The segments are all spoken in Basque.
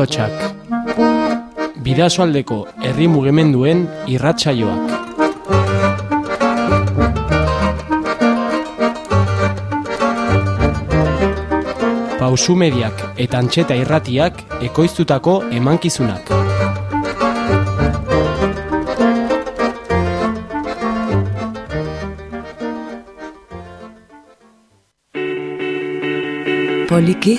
hotxak. Bidasoaldeko herri mugimenduen irratsaioak. Pausu mediak eta antxeta irratiak ekoiztutako emankizunak. Poliki,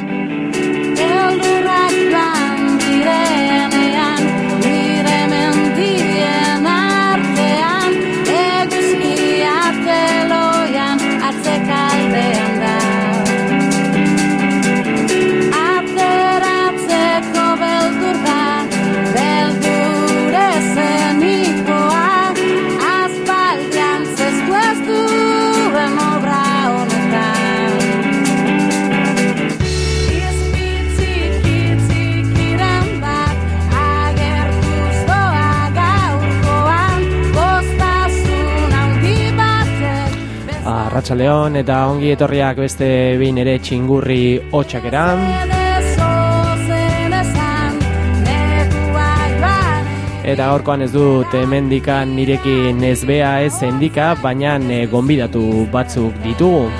Arratxaleon eta ongi etorriak beste behin ere txingurri hotxakera. Bedezozen esan nekua joan Eta gaurkoan ez dut hemendikan nirekin ez bea ez endika, baina e, gonbidatu batzuk ditugu.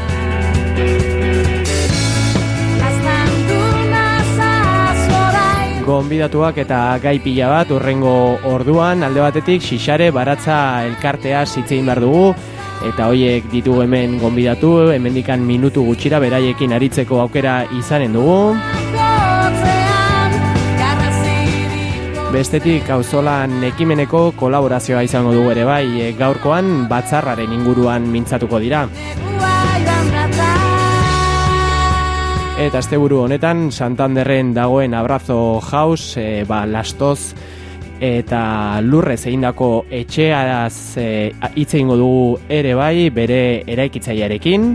Gonbidatuak eta gai pila bat urrengo orduan alde batetik xixare baratza elkartea zitzein behar dugu eta hoiek ditugu hemen gonbidatu, hemendikan minutu gutxira beraiekin aritzeko aukera izanen dugu. Bestetik auzolan ekimeneko kolaborazioa izango dugu ere bai, e, gaurkoan batzarraren inguruan mintzatuko dira. Eta asteburu honetan Santanderren dagoen Abrazo House, e, ba, lastoz eta lurrez egindako etxearaz e, egingo dugu ere bai bere eraikitzailearekin.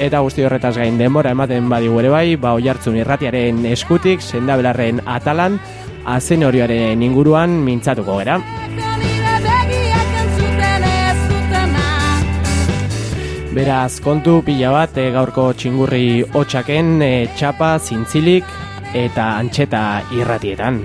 Eta guzti horretaz gain denbora ematen badigu ere bai, ba oihartzun irratiaren eskutik sendabelarren atalan azen horioaren inguruan mintzatuko gera. Beraz, kontu pila bat e, gaurko txingurri hotxaken e, txapa, zintzilik eta antxeta irratietan.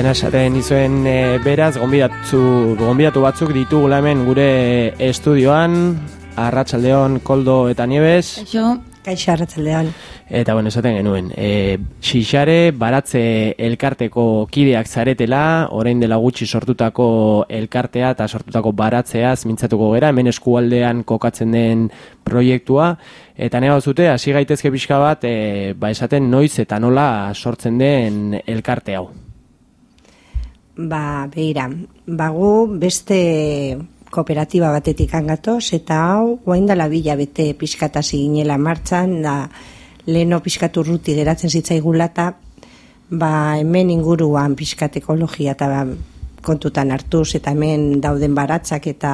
Eta ena esaten izuen e, beraz, gonbidatu, gonbidatu batzuk ditugula hemen gure estudioan, Arratsaldeon Koldo eta Nieves, Jo, kaixo arratzeldean. eta bueno, esaten genuen, e, xixare baratze elkarteko kideak zaretela, orain dela gutxi sortutako elkartea eta sortutako baratzeaz mintzatuko gera, hemen eskualdean kokatzen den proiektua, eta nega zute, hasi gaitezke pixka bat, e, ba esaten noiz eta nola sortzen den elkarte hau. Ba, beira, bagu beste kooperatiba batetik angatoz, eta hau, guain dela bila bete pixkatasi ginela martxan, da leheno pixkatu ruti geratzen zitzaigula eta ba, hemen inguruan pixkat ekologia eta ba, kontutan hartuz, eta hemen dauden baratzak eta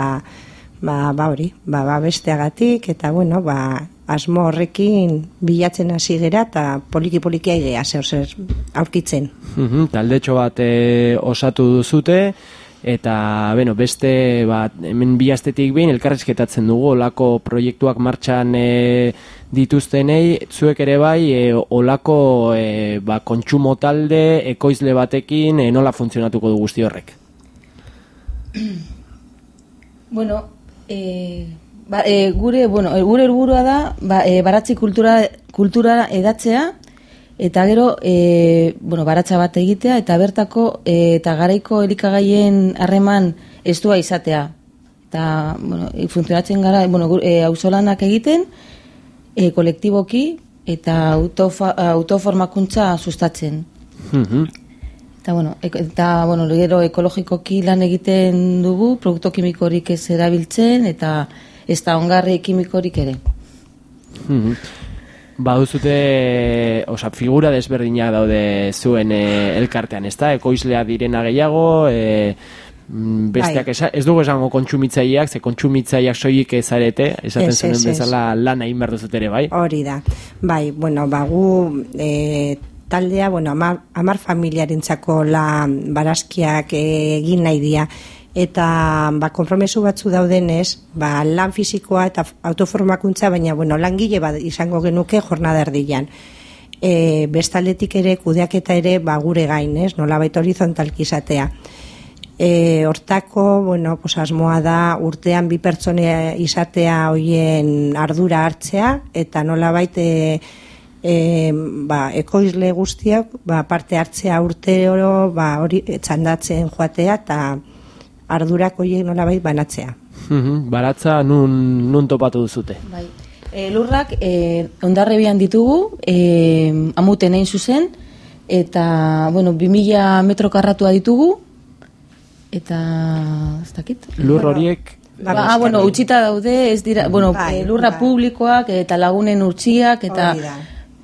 ba, ba hori, ba, ba besteagatik, eta bueno, ba, asmo horrekin bilatzen hasi gera eta poliki-poliki aigea zer zer aurkitzen. Mhm, taldetxo bat e, osatu duzute eta bueno, beste bat, hemen bi astetik behin elkarrizketatzen dugu olako proiektuak martxan e, dituztenei, zuek ere bai e, olako e, ba, kontsumo talde, ekoizle batekin e, nola funtzionatuko du guzti horrek? Bueno, e, ba, e, gure, bueno, e, gure helburua da ba, e, baratzi kultura, kultura edatzea eta gero e, bueno, baratza bat egitea eta bertako e, eta garaiko elikagaien harreman estua izatea. Eta, bueno, e, funtzionatzen gara, bueno, e, auzolanak egiten, e, kolektiboki eta autofa, autoformakuntza sustatzen. Mhm. Eta, bueno, eta, bueno, gero ekologikoki lan egiten dugu, produktu kimikorik ez erabiltzen, eta ez da ongarri kimikorik ere. Mhm. Baduzute, oza, figura desberdinak daude zuen e, elkartean, ezta? Ekoizlea direna gehiago, e, mm, besteak Bai. esa, ez dugu esango kontsumitzaileak, ze kontsumitzaileak soilik ezarete, esaten Ez, ez, ez. bezala lan egin behar duzute ere, bai? Hori da. Bai, bueno, bagu e, taldea, bueno, amar, amar familiarentzako la barazkiak eh, egin nahi dira. Eta ba, konpromesu batzu daudenez, ba, lan fisikoa eta autoformakuntza, baina bueno, langile bat izango genuke jornada erdian. E, bestaldetik ere, kudeaketa ere, ba, gure gain, ez? Nolabait horizontalki izatea. E, hortako, bueno, pues asmoa da urtean bi pertsone izatea hoien ardura hartzea eta nolabait e, e, ba, ekoizle guztiak ba, parte hartzea urte oro ba, hori txandatzen joatea eta ardurak hoiek nolabait banatzea. Mhm, Baratza nun, nun topatu duzute. Bai. E, lurrak e, ondarrebian ditugu, e, amuten egin zuzen, eta, bueno, 2000 metro karratua ditugu, eta, ez dakit? Lur horiek, Ba, Ba, ah, bueno, utxita daude, ez dira, bueno, Bai, lurra bai. publikoak eta lagunen urtsiak eta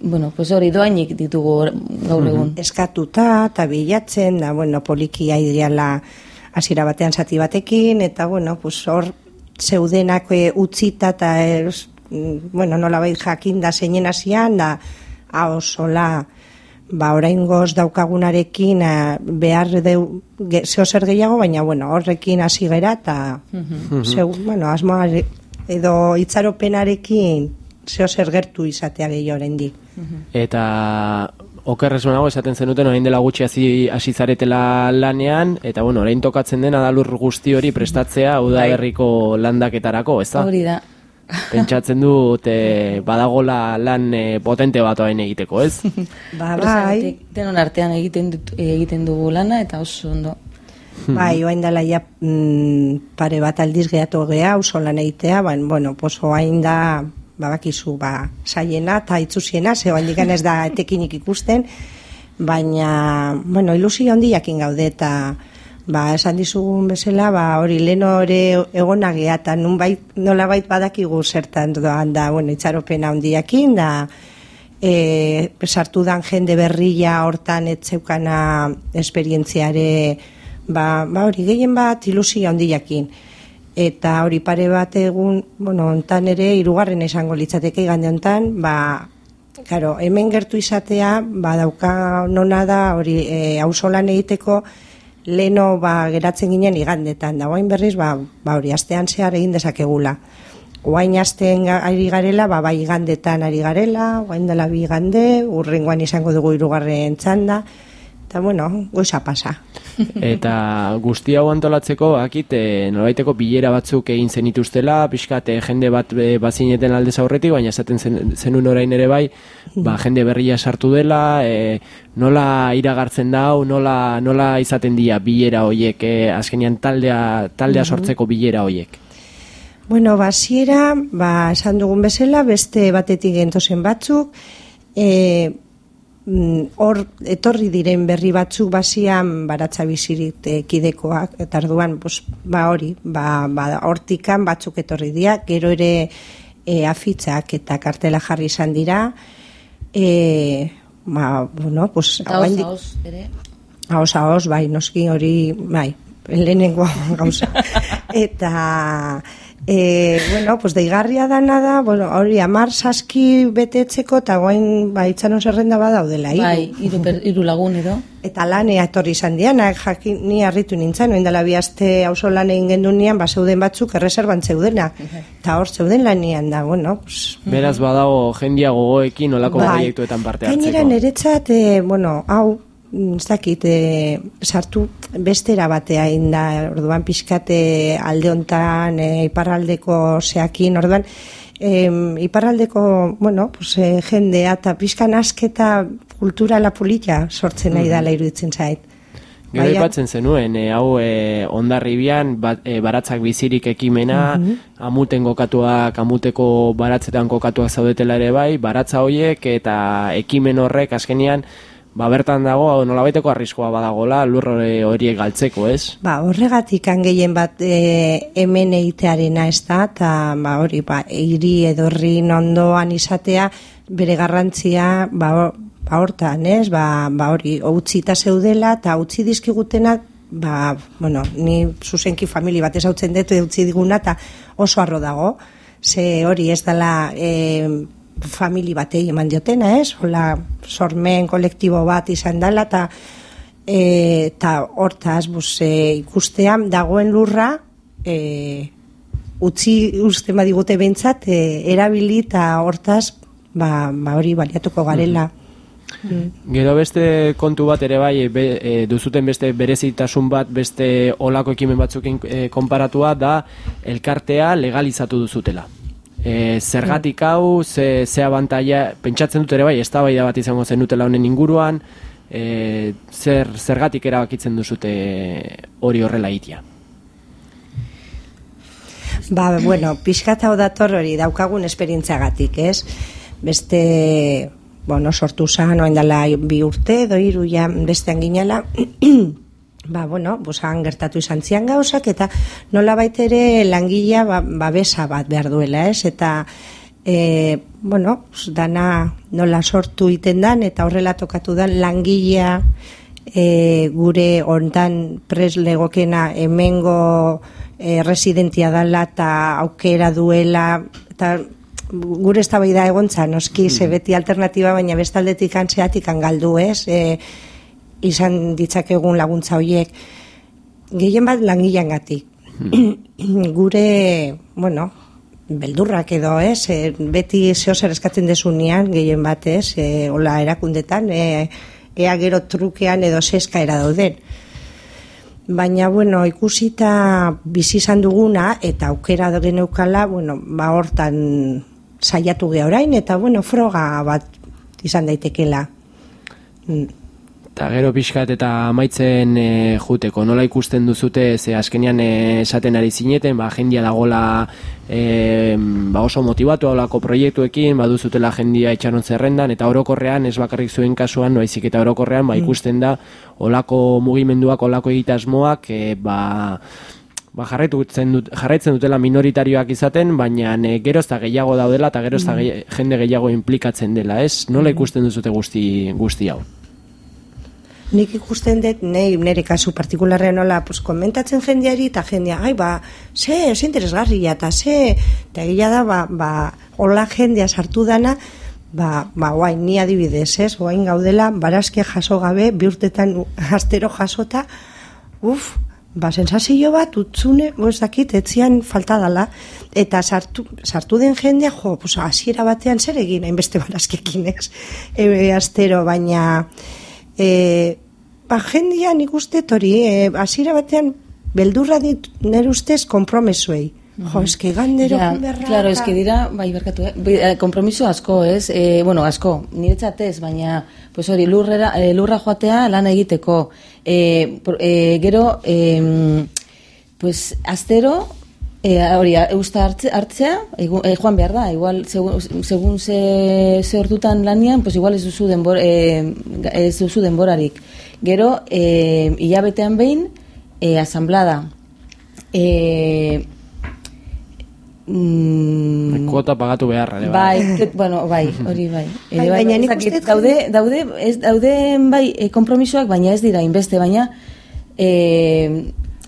bueno, pues hori doainik ditugu gaur egun. eskatuta eta bilatzen, da, bueno, poliki aidiala hasiera batean zati batekin, eta, bueno, pues hor zeudenak e, utzita eta, mm, bueno, nolabait jakin da zeinen hasian, da, hau sola, ba, oraingoz daukagunarekin eh, behar deu, ge, zeo zer gehiago, baina, bueno, horrekin hasi gera, eta, zeu, bueno, asmoa edo itzaropenarekin zeo zer gertu izatea gehiago oraindik. eta okerrez nago esaten zenuten orain dela gutxi hasi hasi zaretela lanean eta bueno, orain tokatzen dena da lur guzti hori prestatzea udaberriko landaketarako, ezta? Hori da. Pentsatzen dut e, badagola lan e, potente bat orain egiteko, ez? Ba, bai, Denon artean egiten dut, egiten dugu lana eta oso ondo. bai, oain dela ja mm, pare bat aldiz gehatu gea, oso lan egitea, ban, bueno, pues oain da, babakizu, ba, saiena eta itzusiena, ze oain digan ez da etekinik ikusten, baina, bueno, ilusio handi gaude eta, ba, esan dizugun bezala, ba, hori lehen hori egona gea, eta nunbait, nolabait badakigu zertan doan da, bueno, itxaropena handiakin, da, e, sartu dan jende berria hortan etzeukana esperientziare ba, ba hori gehien bat ilusio handiakin eta hori pare bat egun bueno, ontan ere hirugarren esango litzateke igande hontan ba Claro, hemen gertu izatea, ba, dauka nona da, hori, e, auzolan egiteko, leno ba, geratzen ginen igandetan, da, oain berriz, ba, ba hori, astean zehar egin dezakegula. Oain astean ari garela, ba, bai igandetan ari garela, oain dela bi igande, urrengoan izango dugu hirugarren txanda, eta bueno, goiza pasa. Eta guzti hau antolatzeko, akit, e, nolabaiteko bilera batzuk egin zenituztela, pixkat e, jende bat e, bazineten aldez aurretik, baina esaten zen, zenun orain ere bai, ba, jende berria sartu dela, e, nola iragartzen dau, nola, nola izaten dira bilera hoiek, e, azkenean taldea, taldea sortzeko bilera hoiek. Bueno, basiera, ba, esan dugun bezala, beste batetik gentozen batzuk, e, mm, hor etorri diren berri batzuk basian baratza bizirik e, kidekoak, eta arduan, pues, ba hori, ba, ba, hortikan batzuk etorri dira, gero ere e, afitzak eta kartela jarri izan dira, e, ba, bueno, pues, Eta oraindik- hoz, ere. Bai, noski hori, bai, lehenengo gauza. Eta, e, bueno, pues deigarria dana da, bueno, hori amar saski betetzeko, eta guain, ba, itxanon zerrenda badaudela, hiru. Bai, hiru per- hiru lagun edo. Eta lanea etorri izan dianak, jakin, ni harritu nintzen, oin dela bi aste auzo lan egin gendu nian, ba, zeuden batzuk erreserban zeudena. Eta hor zeuden lanian da, bueno, pues, Beraz badago jendia gogoekin olako proiektuetan parte hartzeko. Gainera niretzat, e, bueno, hau, ez dakit, e, sartu bestera batea inda, orduan pixkate alde hontan, e, iparraldeko zeakin, orduan, e, iparraldeko, bueno, pues, e, jendea eta pixkan asketa kulturala polita sortzen nahi dela iruditzen zait. Gero Baina- ipatzen zenuen, e, hau e, ondarribian bat, e, baratzak bizirik ekimena, amuten kokatuak, amuteko baratzetan kokatuak zaudetela ere bai, baratza hoiek eta ekimen horrek azkenian, ba bertan dago nolabaiteko arriskoa badagola lur hori- horiek galtzeko, ez? Ba, horregatik gehien bat e, hemen egitearena ez da, eta ba, hori, ba, hiri edo herrin ondoan izatea, bere garrantzia, ba, ba hortan, ez? Ba, ba hori, utzita zeudela, eta utzi dizkigutenak, ba, bueno, ni zuzenki famili bat ezautzen dut, utzi diguna, eta oso arro dago, ze hori ez dela e, famili batei eman diotena, ez? Hola, sormen kolektibo bat izan dela, eta eta hortaz bus, e, ikustean dagoen lurra e, utzi uste badigute behintzat e, erabili eta hortaz ba, ba hori baliatuko garela. Gero beste kontu bat ere bai, be, e, duzuten beste berezitasun bat, beste olako ekimen batzukin e, konparatua da elkartea legalizatu duzutela. E, zergatik hau, ze, ze abantaia, pentsatzen dut ere bai, eztabaida bat izango zenutela honen inguruan, e, zer, zergatik erabakitzen duzute hori horrela itia. Ba, bueno, pixkata hau dator hori daukagun esperientziagatik, ez? Beste, bueno, sortu zan, oain dela bi urte, edo hiru ja bestean ginela, ba, bueno, bosan gertatu izan zian gauzak, eta nola ere langilea ba, babesa bat behar duela, ez? Eta, e, bueno, dana nola sortu iten dan, eta horrela tokatu dan langilea e, gure hontan pres legokena hemengo e, residentia dala eta aukera duela eta gure eztabaida egontza noski ze beti alternatiba baina bestaldetik antzeatik galdu ez? E, izan ditzakegun laguntza hoiek gehien bat langileangatik gure bueno beldurrak edo, ez? E, beti zeo zer eskatzen desunean, gehien batez, e, hola erakundetan, e, ea gero trukean edo zeskaera dauden. Baina, bueno, ikusita bizi izan duguna, eta aukera geneukala, bueno, ba hortan saiatu ge orain, eta, bueno, froga bat izan daitekela. Mm. Eta gero pixkat eta amaitzen e, juteko, nola ikusten duzute, ze azkenean e, esaten ari zineten, ba, jendia dagola e, ba oso motibatu olako proiektuekin, baduzutela jendia itxaron zerrendan, eta orokorrean, ez bakarrik zuen kasuan, noizik eta orokorrean, ba, ikusten da, olako mugimenduak, olako egitasmoak, e, ba, ba, jarraitzen, dut, jarraitzen dutela minoritarioak izaten, baina e, gero ez da gehiago daudela, eta gero ez da gehi- jende gehiago implikatzen dela, ez? Nola ikusten duzute guzti, guzti hau? Nik ikusten dut, nei, nire kasu partikularrean nola, pues, komentatzen jendeari, eta jendea, ai, ba, ze, ze interesgarria, eta ze, eta egia da, ba, ba, hola jendea sartu dana, ba, ba, guain, ni adibidez, ez, guain gaudela, barazkia jaso gabe, bi urtetan astero jasota, uf, ba, sensazio bat, utzune, ez dakit, etzian falta dala, eta sartu, sartu den jendea, jo, pues, hasiera batean zer egin, hainbeste barazkekin, ez, e, astero, baina, e, ba, jendia nik uste hori, e, hasiera batean, beldurra dit, nire ustez, kompromesuei. Jo, eske gandero Ja, berra. claro, es que dira, bai, berkatu, eh? Eh, kompromiso asko, ez? Eh, bueno, asko, niretzat ez, baina, pues hori, lurrera, eh, lurra joatea lan egiteko. Eh, por- eh, gero, eh, pues, astero, eh, hori, eusta hartze, hartzea, eh, joan behar da, igual, segun, segun ze, ze ordutan lanian, pues igual ez duzu, denbor, eh, ez duzu denborarik. Gero, eh, hilabetean behin, eh, asamblada. Eh, mm, Kuota pagatu beharra, ere Bai, ke- bueno, bai, hori bai. Ere Bai, baina nik ez dakit, uste dut daude, daude, ez, daude bai, e, kompromisoak, baina ez dira inbeste, baina e,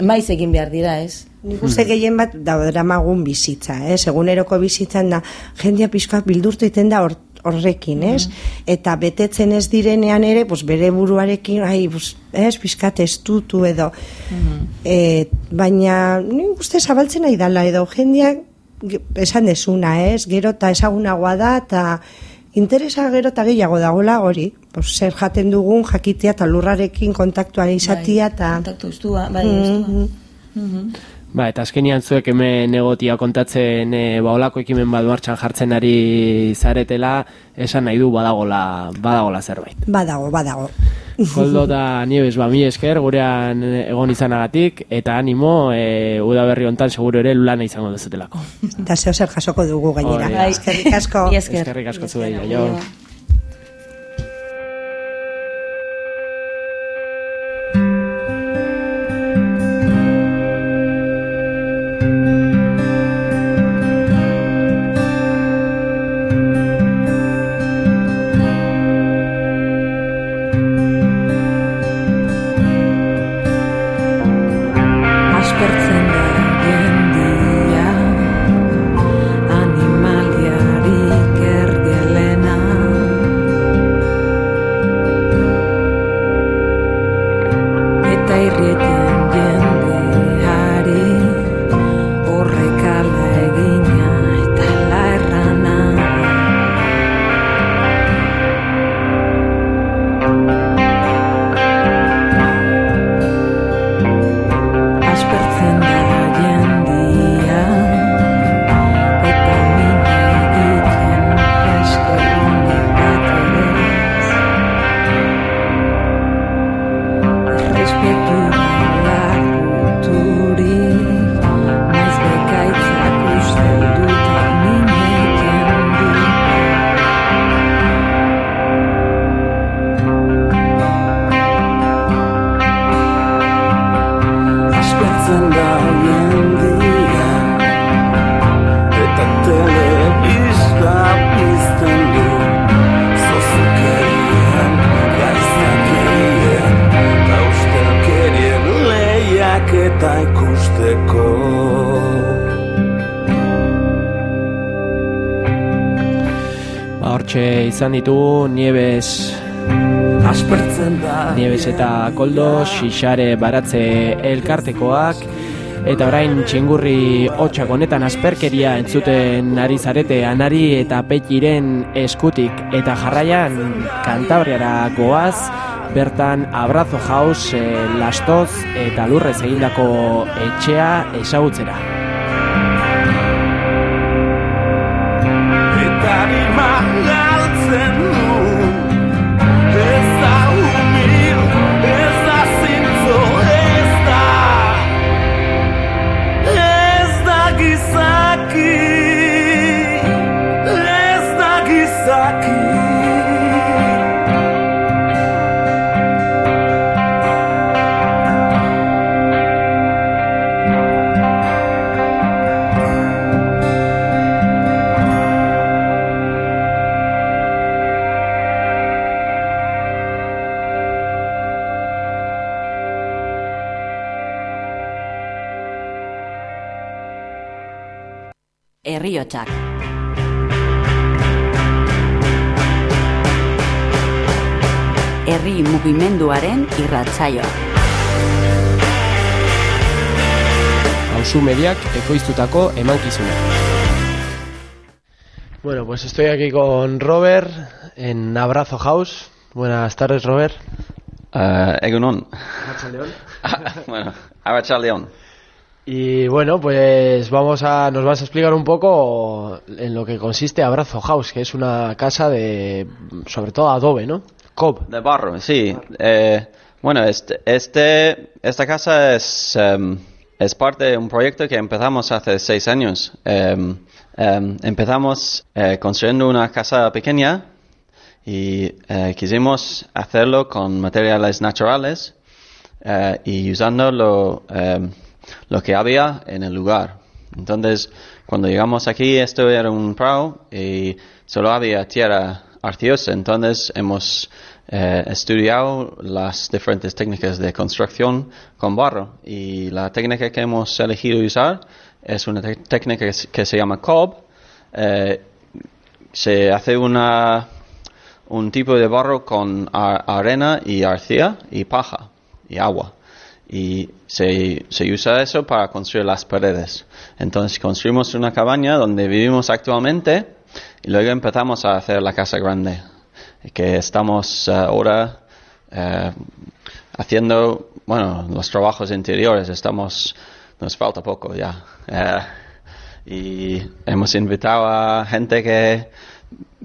maiz egin behar dira, ez? Nik uste gehien bat da dramagun bizitza, ez? Eguneroko bizitzan da jendea pixkoak bildurtu iten da hor- horrekin, ez? Eta betetzen ez direnean ere, pues, bere buruarekin, ai, pues, ez, pixkat estutu edo. E, baina nik uste zabaltzen nahi dala edo jendeak esan desuna, ez? Gero eta ezagunagoa da eta interesa gero eta gehiago dagola hori, pues, zer jaten dugun jakitea eta lurrarekin kontaktuan izatia eta... Kontaktu ustua, bai, ustua. Mhm. Ba, eta azkenian zuek hemen egotia kontatzen e, ba, olako ekimen bat martxan jartzen ari zaretela, esan nahi du badagola, badagola zerbait. Badago, badago. Koldo da Nieves, ba, mi esker, gurean egon izanagatik, eta animo, e, udaberri hontan seguro ere lana izango dezutelako. Eta zeo zer jasoko dugu gainera. Da. Eskerrik asko. Eskerrik asko zuei, izan ditugu Nieves. Aspertzen da. Nieves eta Koldo, Xixare baratze elkartekoak, eta orain txingurri hotxak honetan asperkeria entzuten ari zarete anari eta petiren eskutik, eta jarraian kantabriara goaz, bertan abrazo jauz, e, lastoz eta lurrez egindako etxea ezagutzera. Herri mugimenduaren irratsaioa. Hauzu mediak ekoiztutako emankizuna. Bueno, pues estoy aquí con Robert en Abrazo House. Buenas tardes, Robert. Uh, Egunon. bueno, Arachaldeón. Y bueno, pues vamos a, nos vas a explicar un poco en lo que consiste Abrazo House, que es una casa de, sobre todo adobe, ¿no? Cob. De barro, sí. Eh, bueno, este, este, esta casa es, em, es parte de un proyecto que empezamos hace seis años. Em, em, empezamos eh, construyendo una casa pequeña y eh, quisimos hacerlo con materiales naturales eh, y usando lo, lo que había en el lugar. Entonces, cuando llegamos aquí, esto era un prado y solo había tierra Entonces, hemos eh, estudiado las diferentes técnicas de construcción con barro y la técnica que hemos elegido usar es una técnica que se, llama cob. Eh, se hace una, un tipo de barro con arena y arcilla y paja y agua. Y se, se usa eso para construir las paredes. Entonces construimos una cabaña donde vivimos actualmente y luego empezamos a hacer la casa grande, que estamos eh, ahora eh, haciendo, bueno, los trabajos interiores, estamos, nos falta poco ya. Eh, y hemos invitado a gente que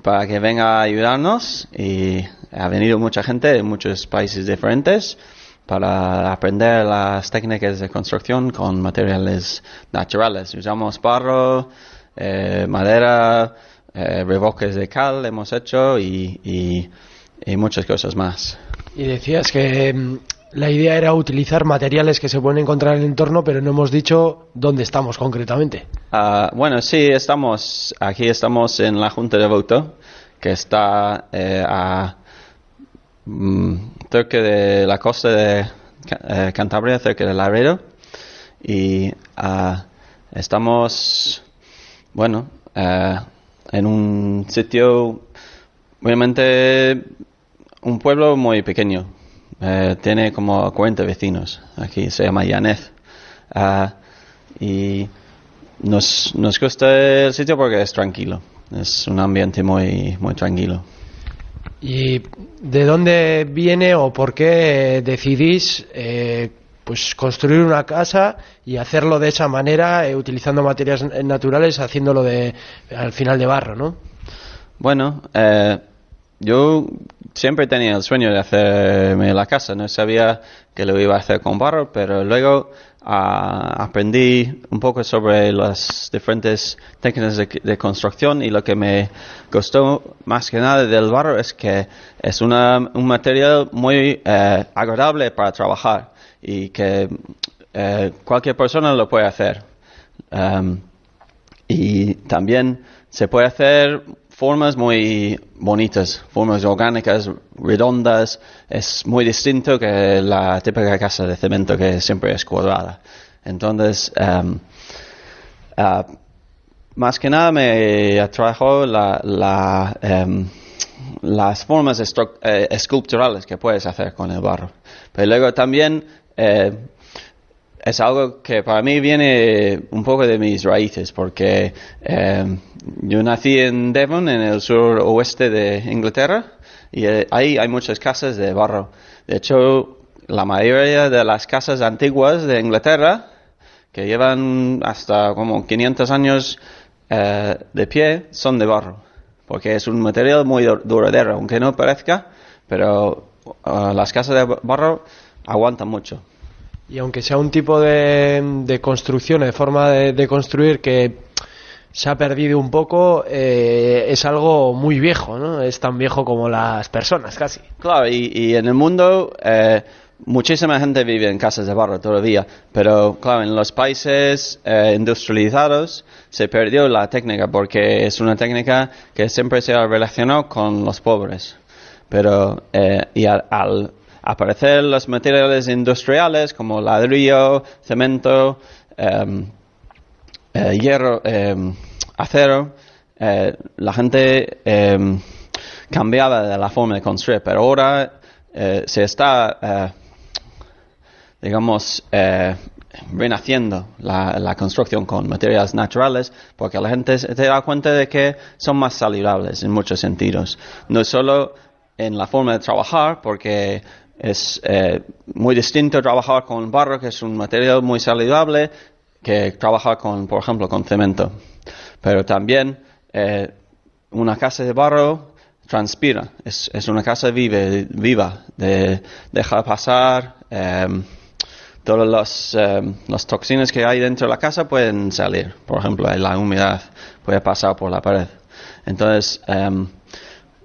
para que venga a ayudarnos y ha venido mucha gente de muchos países diferentes para aprender las técnicas de construcción con materiales naturales. Usamos barro, eh, madera, eh, revoques de cal hemos hecho y, y- y muchas cosas más. Y decías que mm, la idea era utilizar materiales que se pueden encontrar en el entorno, pero no hemos dicho dónde estamos concretamente. Ah, bueno, sí, estamos aquí estamos en la Junta de Voto, que está eh, a mm, cerca de la costa de eh, Cantabria, cerca de Laredo, y ah, estamos, bueno, eh, en un sitio obviamente un pueblo muy pequeño. Eh, tiene como 40 vecinos. Aquí se llama Yanez. Ah, y nos, nos gusta el sitio porque es tranquilo. Es un ambiente muy, muy tranquilo. ¿Y de dónde viene o por qué decidís eh, pues construir una casa y hacerlo de esa manera, eh, utilizando materiales naturales, haciéndolo de al final de barro, ¿no? Bueno, eh, yo siempre tenía el sueño de hacerme la casa. No sabía que lo iba a hacer con barro, pero luego ah, aprendí un poco sobre las diferentes técnicas de, de construcción y lo que me gustó más que nada del barro es que es una- un material muy eh, agradable para trabajar y que eh, cualquier persona lo puede hacer. Um, y también se puede hacer formas muy bonitas, formas orgánicas, redondas. Es muy distinto que la típica casa de cemento que siempre es cuadrada. Entonces, em, ah, más que nada me atrajo la, la, em, las formas eh, esculturales que puedes hacer con el barro. Pero luego también eh, es algo que para mí viene un poco de mis raíces, porque eh, yo nací en Devon, en el sur oeste de Inglaterra, y eh, ahí hay muchas casas de barro. De hecho, la mayoría de las casas antiguas de Inglaterra, que llevan hasta como 500 años eh, de pie, son de barro, porque es un material muy dur- duradero, aunque no parezca, pero las casas de barro aguantan mucho. Y aunque sea un tipo de, de construcción, de forma de, construir que se ha perdido un poco, eh, es algo muy viejo, ¿no? Es tan viejo como las personas, casi. Claro, y, en el mundo eh, muchísima gente vive en casas de barro todavía, pero claro, en los países eh, industrializados se perdió la técnica porque es una técnica que siempre se ha relacionado con los pobres. Pero eh, y al aparecer los materiales industriales como ladrillo, cemento, em, eh, hierro, em, acero, eh, la gente em, cambiaba de la forma de construir, pero ahora eh, se está, digamos, renaciendo la, la construcción con materiales naturales, porque la gente se da cuenta de que son más saludables en muchos sentidos. No solo en la forma de trabajar, porque es eh, muy distinto trabajar con barro, que es un material muy saludable, que trabajar con, por ejemplo, con cemento. Pero también eh, una casa de barro transpira, es, es una casa vive, viva, de dejar pasar em, todas las, em, toxinas que hay dentro de la casa pueden salir. Por ejemplo, la humedad puede pasar por la pared. Entonces, em,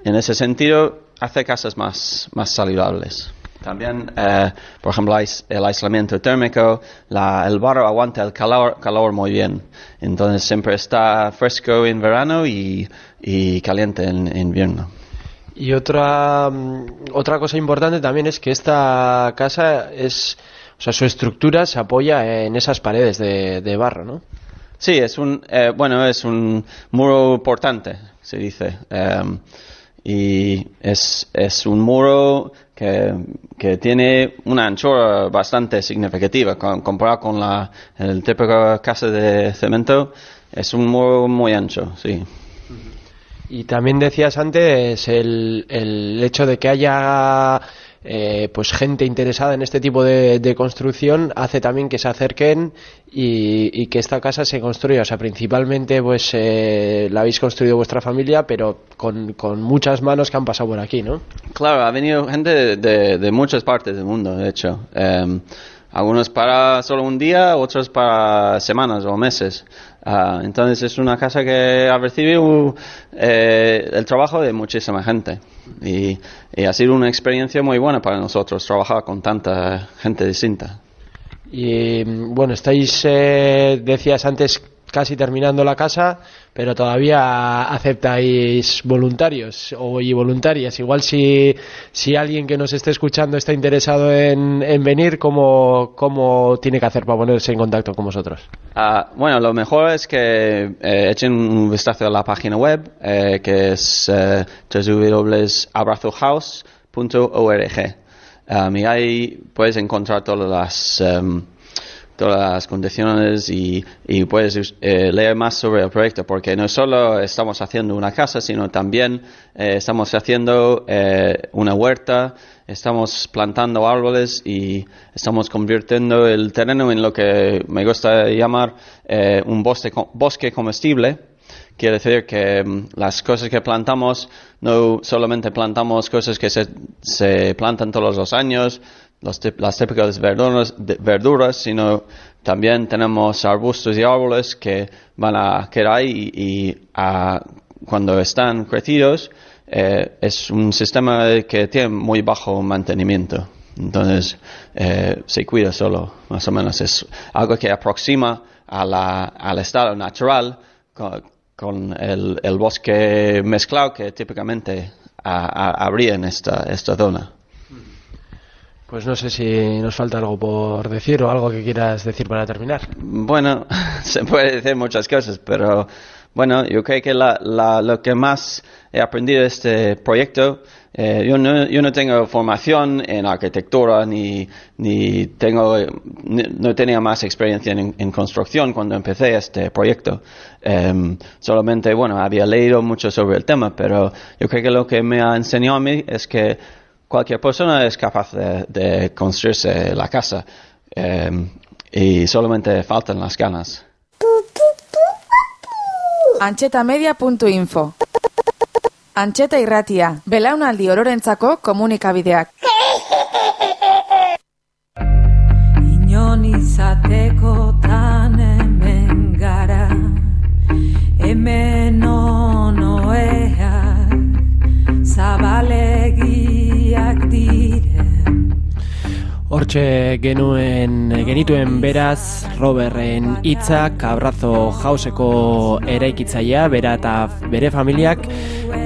en ese sentido, hace casas más, más saludables. También, eh, por ejemplo, el aislamiento térmico, la- el barro aguanta el calor, calor muy bien. Entonces siempre está fresco en verano y, y caliente en, en invierno. Y otra, mm, otra cosa importante también es que esta casa es, o sea, su estructura se apoya en esas paredes de, de barro, ¿no? Sí, es un, eh, bueno, es un muro portante, se dice. Em, y es, es un muro que, que tiene una anchura bastante significativa con- comparado con la el típico casa de cemento. Es un muro muy ancho, sí. Y también decías antes el, el hecho de que haya eh, pues gente interesada en este tipo de, de construcción hace también que se acerquen y, que esta casa se construya. O sea, principalmente pues eh, la habéis construido vuestra familia, pero con, muchas manos que han pasado por aquí, ¿no? Claro, ha venido gente de, muchas partes del mundo, de hecho. Em, algunos para solo un día, otros para semanas o meses. Ah, entonces es una casa que ha recibido eh, el trabajo de muchísima gente. Y, ha sido una experiencia muy buena para nosotros trabajar con tanta gente distinta. Y mm, bueno, estáis, eh, decías antes, casi terminando la casa, pero todavía aceptáis voluntarios o y voluntarias. Igual si, si alguien que nos esté escuchando está interesado en, en venir, ¿cómo, ¿cómo tiene que hacer para ponerse en contacto con vosotros? Ah, bueno, lo mejor es que eh, echen un vistazo a la página web, eh, que es eh, www.abrazohouse.org. Um, y ahí puedes encontrar todas las, em, todas las condiciones y, y puedes eh, leer más sobre el proyecto, porque no solo estamos haciendo una casa, sino también eh, estamos haciendo eh, una huerta, estamos plantando árboles y estamos convirtiendo el terreno en lo que me gusta llamar eh, un bosque, bosque comestible. Quiere decir que mm, las cosas que plantamos no solamente plantamos cosas que se, se plantan todos los años, las típicas verduras, verduras, sino también tenemos arbustos y árboles que van a quedar ahí y, y, cuando están crecidos eh, es un sistema que tiene muy bajo mantenimiento. Entonces eh, se cuida solo, más o menos. Es algo que aproxima a la, al estado natural con, el, el bosque mezclado que típicamente ah, habría en esta, esta zona. Pues no sé si nos falta algo por decir o algo que quieras decir para terminar. Bueno, se puede decir muchas cosas, pero bueno, yo creo que lo que más he aprendido de este proyecto, eh, yo, no, yo no tengo formación en arquitectura ni, ni tengo, no tenía más experiencia en, en construcción cuando empecé este proyecto. Em, solamente, bueno, había leído mucho sobre el tema, pero yo creo que lo que me ha enseñado a mí es que cualquier persona es capaz de, de construirse la casa em, y solamente faltan las ganas. Antxetamedia.info Antxeta irratia, belaunaldi ororentzako komunikabideak. Inon izatekotan hemen gara Hemen Hortxe genuen genituen beraz Roberren hitzak abrazo jauseko eraikitzailea bera eta bere familiak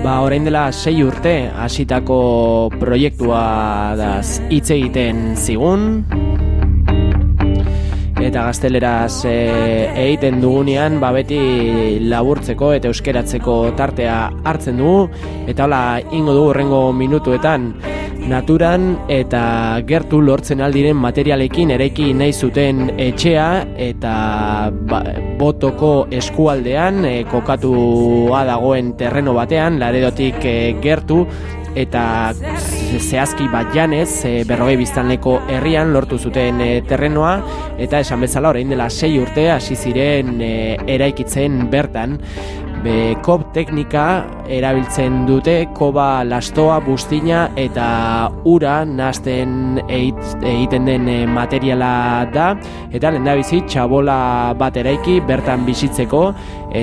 ba orain dela sei urte hasitako proiektua daz hitz egiten zigun. Eta gazteleraz e, egiten dugunean ba beti laburtzeko eta euskeratzeko tartea hartzen dugu. Eta hola ingo dugu horrengo minutuetan naturan eta gertu lortzen aldiren materialekin eraiki nahi zuten etxea eta ba, botoko eskualdean e, kokatua dagoen terreno batean laredotik e, gertu eta ze- zehazki bat janez e, berrogei biztanleko herrian lortu zuten e, terrenoa eta esan bezala orain dela sei urte hasi ziren e, eraikitzen bertan Be, kop teknika erabiltzen dute koba lastoa, buztina eta ura nazten egiten den eh, materiala da eta lehendabizi txabola bat eraiki bertan bizitzeko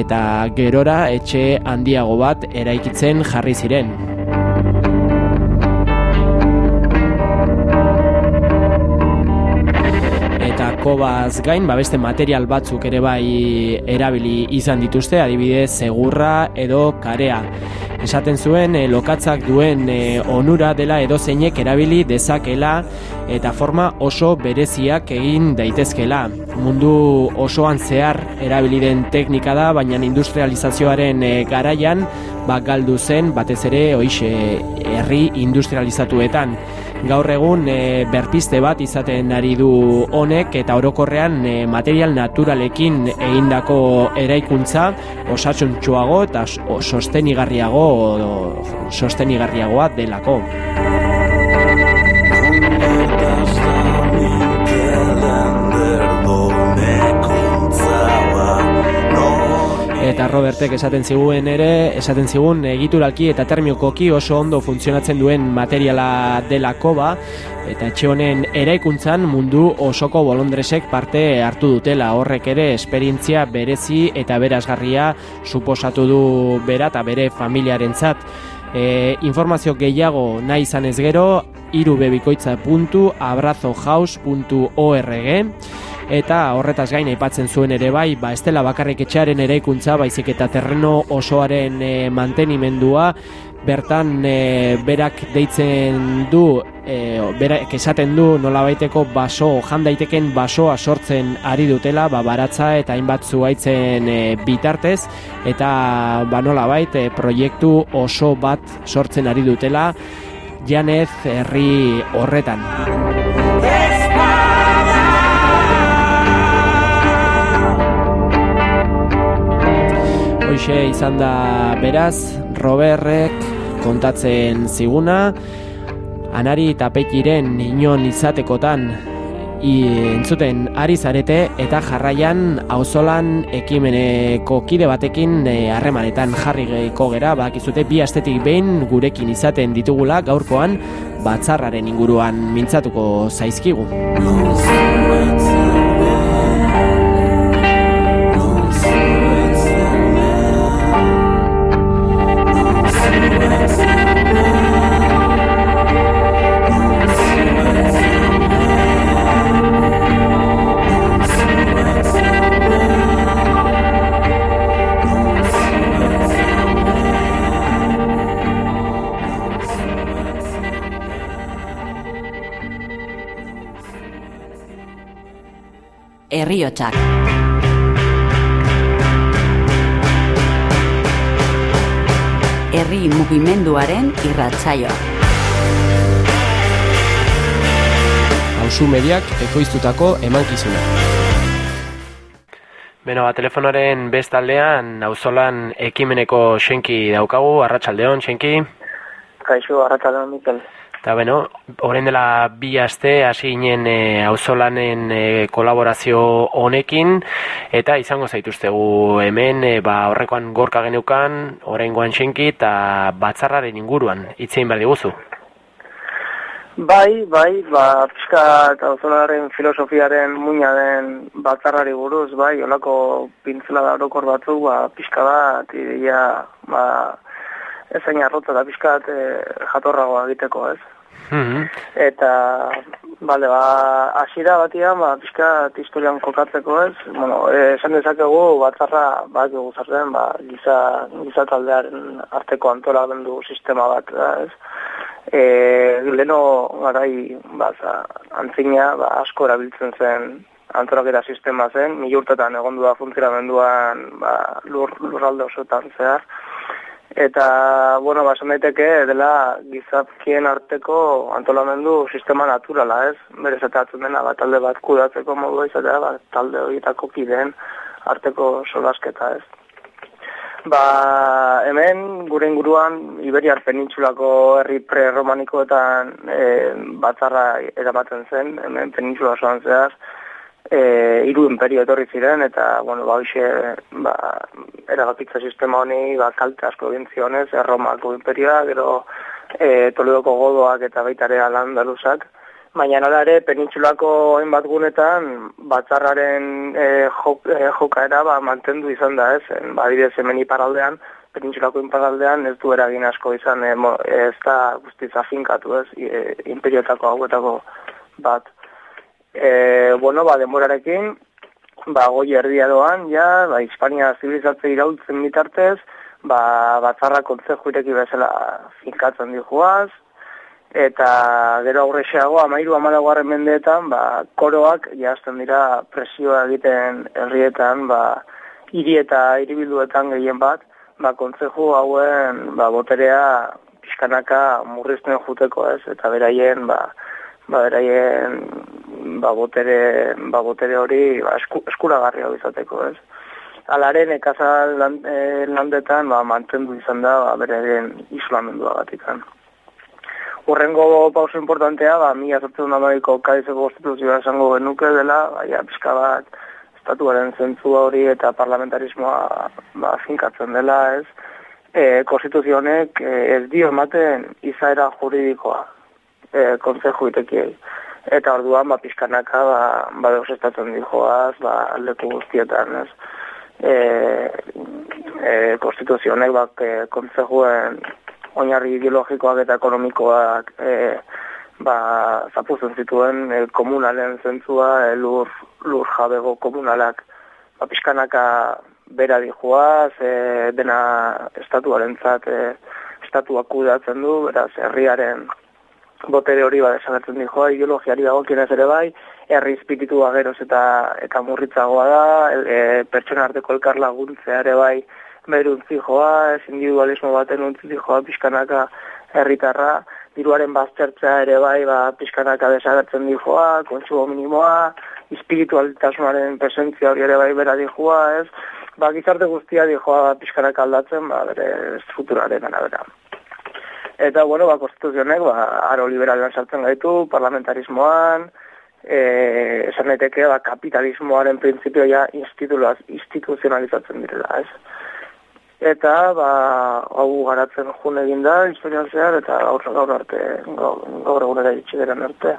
eta gerora etxe handiago bat eraikitzen jarri ziren. Kobaz gain, ba beste material batzuk ere bai erabili izan dituzte, adibidez segurra edo karea. Esaten zuen e, lokatzak duen e, onura dela edo zeinek erabili dezakela eta forma oso bereziak egin daitezkela. Mundu osoan zehar erabili den teknika da, baina industrializazioaren e, garaian ba, galdu zen batez ere hoixe herri industrializatuetan Gaur egun e, berpiste bat izaten ari du honek eta orokorrean e, material naturalekin egindako eraikuntza osasuntsuago eta sostenigarriago sostenigarriagoa delako. Robertek esaten ziguen ere, esaten zigun egituralki eta termikoki oso ondo funtzionatzen duen materiala delako ba, eta etxe honen eraikuntzan mundu osoko bolondresek parte hartu dutela. Horrek ere esperientzia berezi eta berazgarria suposatu du bera eta bere familiarentzat. E, informazio gehiago nahi izan ez gero, irubebikoitza.abrazohouse.org eta horretaz gain aipatzen zuen ere bai, ba ez dela bakarrik etxearen eraikuntza, baizik eta terreno osoaren e, mantenimendua, bertan e, berak deitzen du, e, berak esaten du nolabaiteko baso, jan daiteken basoa sortzen ari dutela, ba, baratza eta hainbat zuaitzen e, bitartez, eta ba nolabait e, proiektu oso bat sortzen ari dutela, Janez herri horretan. Hoxe izan da beraz, Roberrek kontatzen ziguna, anari tapekiren inon izatekotan entzuten ari zarete eta jarraian auzolan ekimeneko kide batekin eh, harremanetan jarri geiko gera, bakizute bi astetik behin gurekin izaten ditugula gaurkoan batzarraren inguruan mintzatuko zaizkigu. Herriotsak. Herri mugimenduaren irratsaioa. Hauzu mediak ekoiztutako emankizuna. Beno, ba, telefonoren bestaldean auzolan ekimeneko Xenki daukagu, arratsaldeon Xenki. Kaixo, arratsaldeon Mikel. Eta beno, orain dela bi aste hasi ginen e, auzolanen e, kolaborazio honekin eta izango zaituztegu hemen e, ba, horrekoan gorka geneukan, oraingoan Xenki eta batzarraren inguruan hitzein behar diguzu. Bai, bai, ba, pixka eta ozolaren filosofiaren muina den batzarrari buruz, bai, olako pintzela da orokor batzuk, ba, pixka bat, ideia, ba, ezain arrotza da pixka bat, e, jatorragoa egiteko, ez? Eta, bale, ba, asira batian, ba, pixka bat historian kokatzeko, ez? Bueno, eh, esan dezakegu batzarra, ba, guzartzen, ba, giza, giza taldearen arteko antolamendu sistema bat, da, ez? e, leno garai ba, za, antzina ba, asko erabiltzen zen antolaketa sistema zen, mila urtetan egon da funtzionamenduan ba, lur, lurralde osotan zehar. Eta, bueno, ba, esan daiteke dela gizakien arteko antolamendu sistema naturala, ez? Berez eta dena, ba, talde bat kudatzeko modua izatea, ba, talde horietako kideen arteko solasketa, ez? Ba, hemen gure inguruan Iberiar penintsulako herri pre-romanikoetan e, batzarra eramaten zen, hemen penintsula osoan zehar, e, hiru imperio etorri ziren, eta, bueno, ba, hoxe, ba, erabakitza sistema honi, ba, kalte asko egin zionez, Erromako imperioa, gero e, Toledoko godoak eta baita ere Al-Andaluzak, Baina nola ere, penintsulako hainbat gunetan, batzarraren e, jok, e, jokaera ba, mantendu izan da, ez? Ba, adibidez, hemen iparaldean, penintsulako iparaldean ez du eragin asko izan, e, mo, ez da guztiz afinkatu, ez? E, imperiotako hauetako bat. E, bueno, ba, denborarekin, ba, goi erdia doan, ja, ba, Hispania zibilizatze iraultzen bitartez, ba, batzarra kontzeju ireki bezala finkatzen dijuaz, eta gero aurrexeago amairu amalagoaren mendeetan ba, koroak jazten dira presioa egiten herrietan ba, hiri eta hiribilduetan gehien bat ba, kontzeju hauen ba, boterea pixkanaka murrizten juteko, ez? Eta beraien, ba, ba beraien ba botere, ba botere hori ba, esku, eskuragarri hau izateko, ez? Alaren ekazal lan, e, landetan ba, mantendu izan da ba, beraien isolamendua batikan. Urrengo pauso importantea, ba, mila sortzen amaiko kaizeko konstituzioa esango genuke dela, baina pixka bat, estatuaren zentzua hori eta parlamentarismoa ba, finkatzen dela, ez? E, konstituzio honek ez dio ematen izaera juridikoa e, konzeju itekiei. Eta orduan, ba, pixkanaka, ba, ba deusestatzen dijoaz, ba, leku guztietan, ez? E, e, konstituzio honek, ba, e, kontzejuen oinarri ideologikoak eta ekonomikoak e, ba, zapuzen zituen e, komunalen zentzua, e, lur, lur jabego komunalak ba, pixkanaka bera dijoaz, e, dena estatuarentzat e, estatuak kudatzen du, beraz, herriaren botere hori ba desagertzen dijoa, ideologiari dagokionez ere bai, herri espiritua geroz eta eta murritzagoa da, e, pertsona arteko elkar laguntzea ere bai beruntzi joa, individualismo baten untzi joa pixkanaka herritarra, diruaren baztertzea ere bai, ba, pixkanaka desagertzen dijoa, kontsumo minimoa, espiritualitasunaren presentzia hori ere bai bera dijoa, ez? Ba, gizarte guztia dijoa pixkanaka aldatzen, ba, bere estrukturaren arabera. Eta, bueno, ba, konstituzionek, ba, aro liberalean sartzen gaitu, parlamentarismoan, e, esan daiteke, ba, kapitalismoaren printzipioa instituzionalizatzen direla, ez? Eta, ba, hau garatzen jun egin da, historian zehar, eta gaur, gaur arte, gaur, gaur egunera itxi garen arte.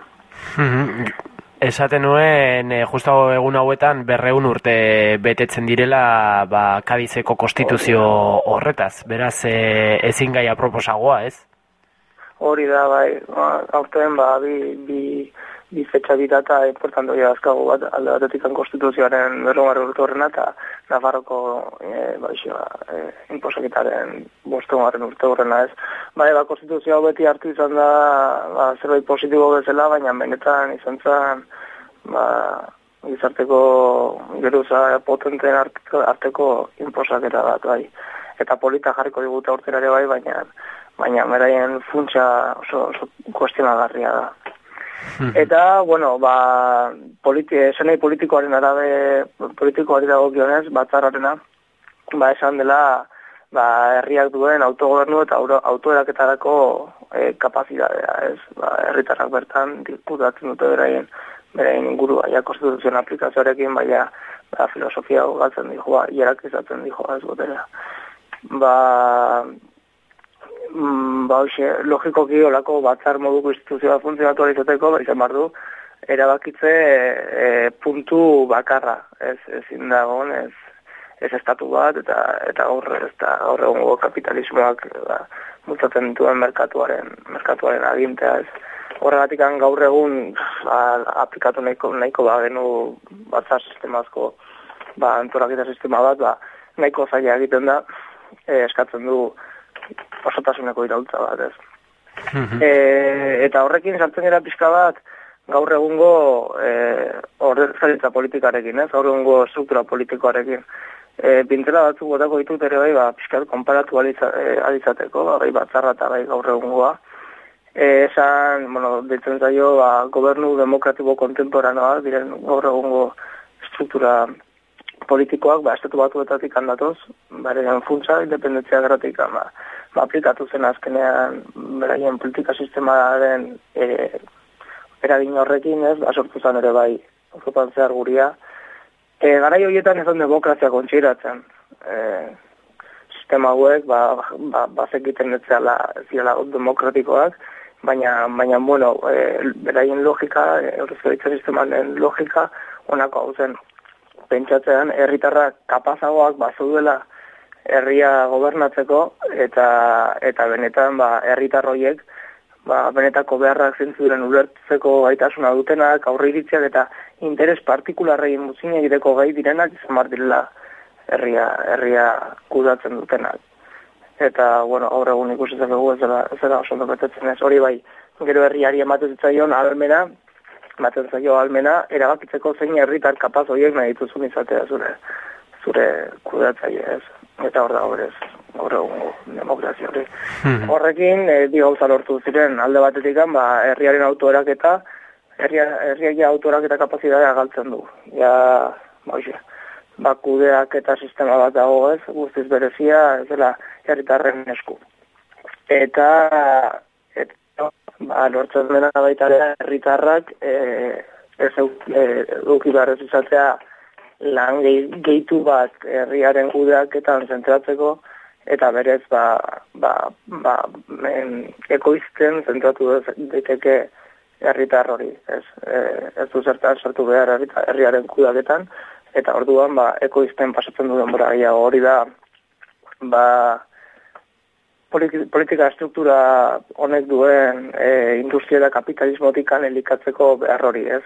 Esaten nuen, e, justo egun hauetan berreun urte betetzen direla ba, Kadizeko konstituzio horretaz. Beraz, e, ezin gai aproposagoa, ez? Hori da, bai, ba, aurten, ba, bi, bi, bi fetxa bi data importante hori bat, alde batetik konstituzioaren berrogarri urte horrena, eta Nafarroko e, ba, e, inposakitaren bostongarren urte horrena ez. Bai, ba, konstituzio beti hartu izan da ba, zerbait positibo bezala, baina benetan izan zen ba, gizarteko geruza potenteen arteko, arteko inposaketa bat, bai. Eta polita jarriko digute aurtera bai, baina baina beraien funtsa oso, oso kuestionagarria da. Eta, bueno, ba, politi, esanei politikoaren arabe, politikoari dagokionez, batzarrarena, ba, esan dela, ba, herriak duen autogobernu eta auto, autoeraketarako e, kapazitatea, ez? Ba, herritarrak bertan diputatzen dute beraien, beraien inguru, baina konstituzioen aplikazioarekin, baina ba, filosofia galtzen dijoa, hierarkizatzen dijoa ez botera. Ba, mm, ba, hoxe, logikoki olako batzar moduko instituzioa funtzionatu alizateko, ba, izan bardu, erabakitze e, puntu bakarra, ez ezin dagoen, ez ez estatu bat, eta eta gaur ez da gaur egungo kapitalismoak ba, multzatzen dituen merkatuaren, merkatuaren agintea, ez. Horregatik gaur egun ba, aplikatu nahiko, nahiko ba, genu batzar sistemazko ba, antorakita sistema bat, ba, nahiko zaila egiten da, e, eskatzen du osotasuneko iraultza bat, ez. E, eta horrekin sartzen gara pixka bat, gaur egungo e, ordezkaritza politikarekin, ez? Gaur egungo struktura politikoarekin. E, pintela batzuk botako ditut ere bai, ba, pixkat konparatu alitza, e, alizateko, ba, bai batzarra eta bai gaur egungoa. E, esan, bueno, ditzen zaio, ba, gobernu demokratiko kontemporanoa, diren gaur egungo struktura politikoak, ba, estatu batuetatik handatoz, baren funtsa, independentzia gratik, ba, aplikatu zen azkenean, beraien politika sistemaren e, eragin horrekin, ez, ba, zen ere bai, Europan zehar guria. E, garai horietan ez demokrazia kontxiratzen. E, sistema hauek, ba, ba, bazekiten ez zela, zela demokratikoak, baina, baina bueno, e, beraien logika, Eurozoritza sistemaren logika, onako hau zen, pentsatzean, herritarrak kapazagoak bazuduela herria gobernatzeko, eta, eta benetan, ba, herritar horiek, ba, benetako beharrak zentzuren ulertzeko gaitasuna dutenak, aurre iritziak eta interes partikularrei muzin egiteko gai direnak izan bar direla herria, herria kudatzen dutenak. Eta, bueno, gaur egun ikusitzen dugu ez dela, ez dela oso betetzen ez. Hori bai, gero herriari ematen zitzaion almena, ematen zaio almena, erabakitzeko zein herritar kapaz horiek nahi dituzun izatea zure, zure kudatzaile ez. Eta hor da, hor ez, gaur egungo demokrazia hori. Horrekin, e, bi gauza lortu ziren, alde batetik, ba, herriaren autoeraketa, herria, herriak ja autoeraketa kapazitatea galtzen du. Ja, ba, hoxe, ba, kudeak eta sistema bat dago ez, guztiz berezia, ez dela herritarren esku. Eta, eta ba, lortzen dena baita herritarrak e, ez e, eduki behar ez izatea lan gehitu bat herriaren kudeaketan zentratzeko, eta berez ba, ba, ba, em, ekoizten zentratu daiteke herritar hori, ez, e, ez du zertan sartu behar herriaren kudaketan, eta orduan ba, ekoizten pasatzen du denbora gehiago hori da, ba, politi- politika struktura honek duen e, industria eta kapitalismotik elikatzeko behar hori, ez?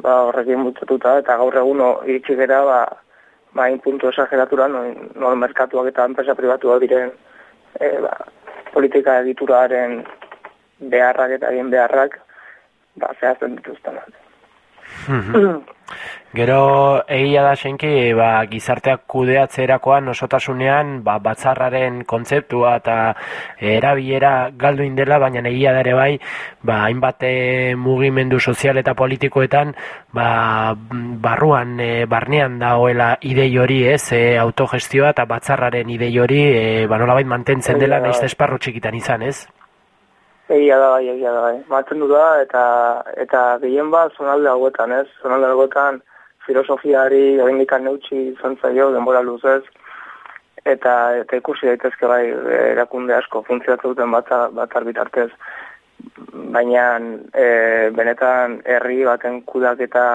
Ba, horrekin bultzatuta eta gaur egun iritsi gera ba, ba inpuntu esageratura non, merkatuak eta enpresa pribatuak diren e, ba, politika egituraren beharrak eta egin beharrak ba, zehazten dituztenak. Gero egia da senki ba, gizarteak kudeatzerakoan osotasunean ba, batzarraren kontzeptua eta erabilera galdu indela, baina egia da ere bai ba, hainbat eh, mugimendu sozial eta politikoetan ba, barruan, eh, barnean dagoela idei hori ez, eh, autogestioa eta batzarraren idei hori eh, ba, nolabait mantentzen dela naiz esparru txikitan izan ez? Egia da bai, egia da bai. Mantendu da eta eta gehien bat zonalde hauetan, ez? Zonalde hauetan filosofiari oraindikan neutxi izan denbora luzez eta eta ikusi daitezke bai erakunde asko funtzionatu duten batzar, batzar bitartez. Baina e, benetan herri baten kudaketa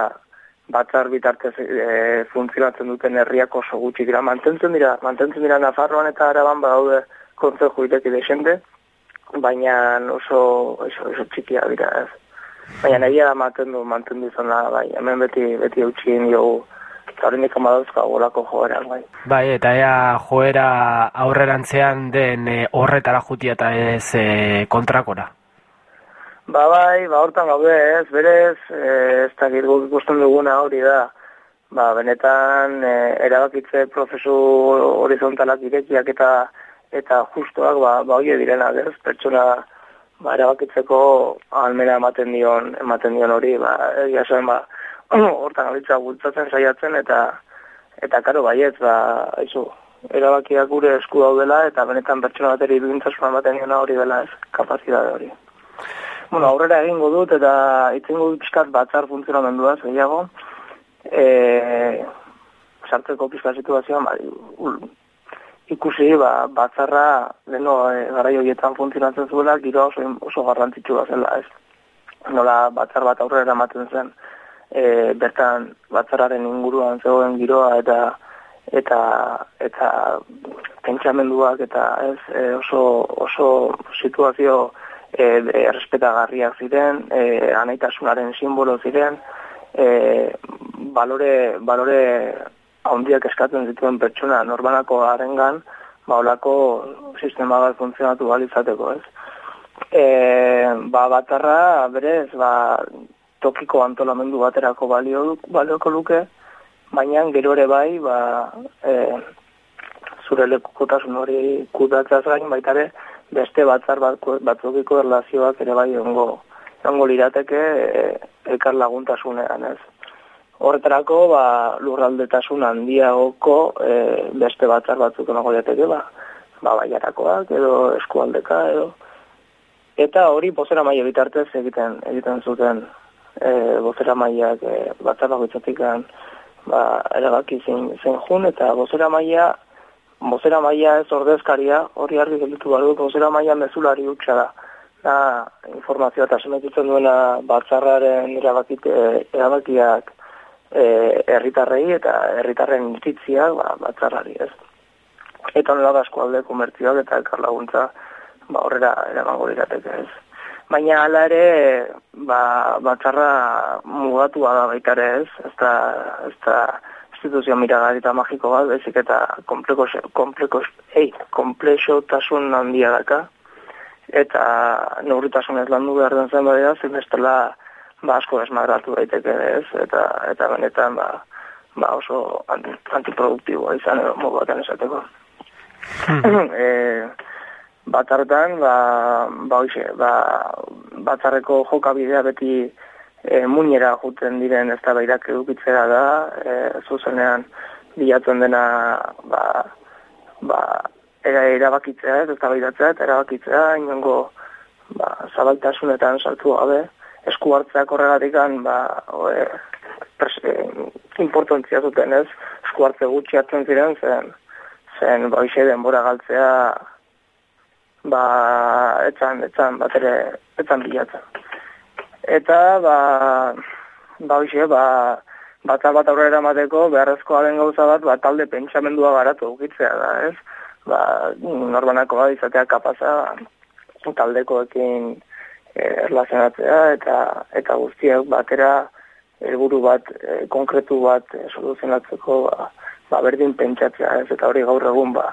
batzar bitartez e, funtzionatzen duten herriak oso gutxi dira. Mantentzen dira, mantentzen dira Nafarroan eta Araban badaude kontzeju ireki desende, baina oso, oso, oso txikia dira ez. Baina egia da mantendu, mantendu izan da, bai, hemen beti, beti eutxien jogu, eta hori nik amadauzka golako joerak, bai. Bai, eta ea joera aurrerantzean den eh, horretara jutia eta ez eh, kontrakora. Ba bai, ba hortan gaude ez, berez, e, ez dakit guk ikusten duguna hori da, ba benetan e, erabakitze prozesu horizontalak irekiak eta eta justuak ba, ba hoie direnak ez, pertsona ba, erabakitzeko almena ematen dion, ematen dion hori, ba, egia esan, ba, hortan gabitza bultzatzen saiatzen eta eta karo baietz, ba, aizu, erabakiak gure esku daudela eta benetan pertsona bateri duintasuna ematen diona hori dela ez, kapazitate hori. Bueno, aurrera egingo dut eta itzingo dut pixkat batzar funtzionamendua gehiago. E, sartzeko pixka situazioan, ba, ikusi ba, batzarra leno e, garai horietan funtzionatzen zuela, giro oso, oso garrantzitsua zela, ez. Nola batzar bat aurrera eramaten zen, e, bertan batzarraren inguruan zegoen giroa eta eta eta pentsamenduak eta ez e, oso oso situazio e, errespetagarriak ziren, e, anaitasunaren simbolo ziren, e, balore, balore handiak eskatzen zituen pertsona norbanako arengan, ba olako sistema bat funtzionatu behar izateko, ez. E, ba, batarra, berez, ba, tokiko antolamendu baterako balio, balioko luke, baina gero ere bai, ba, e, zure lekukotasun hori kudatzaz gain baita ere beste batzar bat, batzukiko erlazioak ere bai ongo, ongo lirateke e, elkar laguntasunean ez. Horretarako ba, lurraldetasun handiagoko e, beste batzar batzuk emango lirateke ba, ba baiarakoak edo eskualdeka edo eta hori bozera maila bitartez egiten egiten zuten e, bozera mailak e, batzar bakoitzatik ba, erabaki zein, zein jun eta bozera maila bozera maila ez ordezkaria, hori argi gelditu behar dut, bozera maila mezulari hutsa da. Da, informazioa eta duena batzarraren erabakit, eh, erabakiak herritarrei eta herritarren iritzia ba, batzarrari ez. Eta nola da eskualde komertzioak eta elkar laguntza ba, horrera eramango lirateke ez. Baina hala ere, ba, batzarra mugatua da baita ez, ez da, ez da instituzio miragarri eta magiko bat, bezik eta kompleko, kompleko, ei, komplexotasun handia daka, eta neurritasun ez landu behar den zen badea, zen bestela ba, asko esmagratu daiteke ez, eta, eta benetan ba, ba oso anti, antiproduktiboa izan edo modu batean esateko. e, batzarretan, ba, ba, hoxe, ba, batzarreko jokabidea beti e, muinera juten diren ez da edukitzera da, e, zuzenean bilatzen dena ba, ba, era, erabakitzea, ez da eta erabakitzea, inongo ba, zabaltasunetan sartu gabe, esku hartzeak horregatikan, ba, oe, pres, e, importantzia zuten ez, esku hartze gutxi hartzen ziren, zen, zen, ba, hoxe denbora galtzea, ba, etzan, etzan, bat ere, etzan bilatzen. Eta, ba, ba, hoxe, ba, batzar bat aurrera emateko, beharrezkoa den gauza bat, ba, talde pentsamendua garatu ukitzea da, ez? Ba, norbanakoa izatea kapaza, taldekoekin eh, erlazionatzea, eta, eta guztiak batera helburu bat, eh, konkretu bat eh, soluzionatzeko, ba, ba, berdin pentsatzea, ez? Eta hori gaur egun, ba,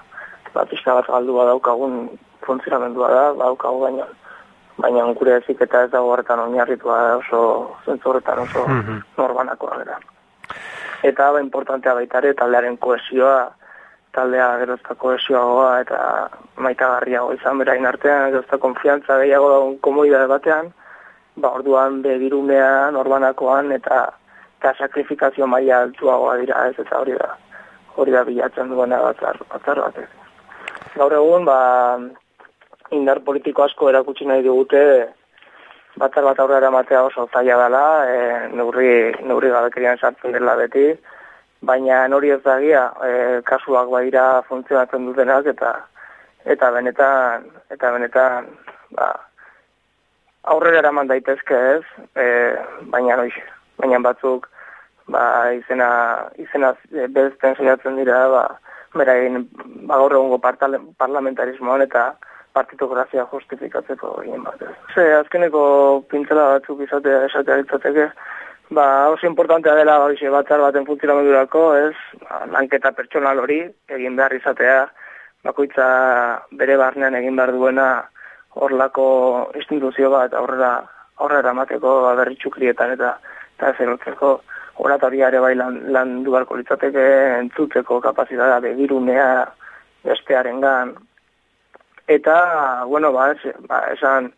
ba, pixka bat galdua daukagun funtzionamendua da, ba, daukagu baina, baina gure ezik eta ez dago horretan oinarritua oso, zentzu horretan oso norbanakoa gara. Eta ba, importantea baita ere taldearen kohesioa, taldea gerozta kohesioagoa eta maitagarriago izan berain artean, gerozta konfiantza gehiago daun komodidade batean, ba orduan begirunea norbanakoan eta eta sakrifikazio maila altuagoa dira ez eta hori da hori da bilatzen duena batzar, batzar batek. Gaur egun, ba, indar politiko asko erakutsi nahi digute batzar bat aurrera matea oso zaila dela, e, neurri, neurri gabekerian sartzen dela beti, baina hori ez dagia, e, kasuak baira funtzionatzen dutenak eta eta benetan eta benetan ba, aurrera eraman daitezke ez, e, baina noiz, baina batzuk ba, izena, izena bezten saiatzen dira, ba, berain ba, gaur egungo parlamentarismoan eta partitokrazia justifikatzeko egin bat. Ze, azkeneko pintzela batzuk izatea esatea ditzateke, ba, oso importantea dela hori batzar baten funtzionamendurako, ez, ba, lanketa pertsonal hori egin behar izatea, bakoitza bere barnean egin behar duena horlako instituzio bat aurrera aurrera emateko ba, berritxukrietan eta eta zerotzeko. Oratoria ere bai lan, lan du beharko litzateke entzuteko kapazitatea begirunea bestearengan. Eta bueno ba, ez, ba esan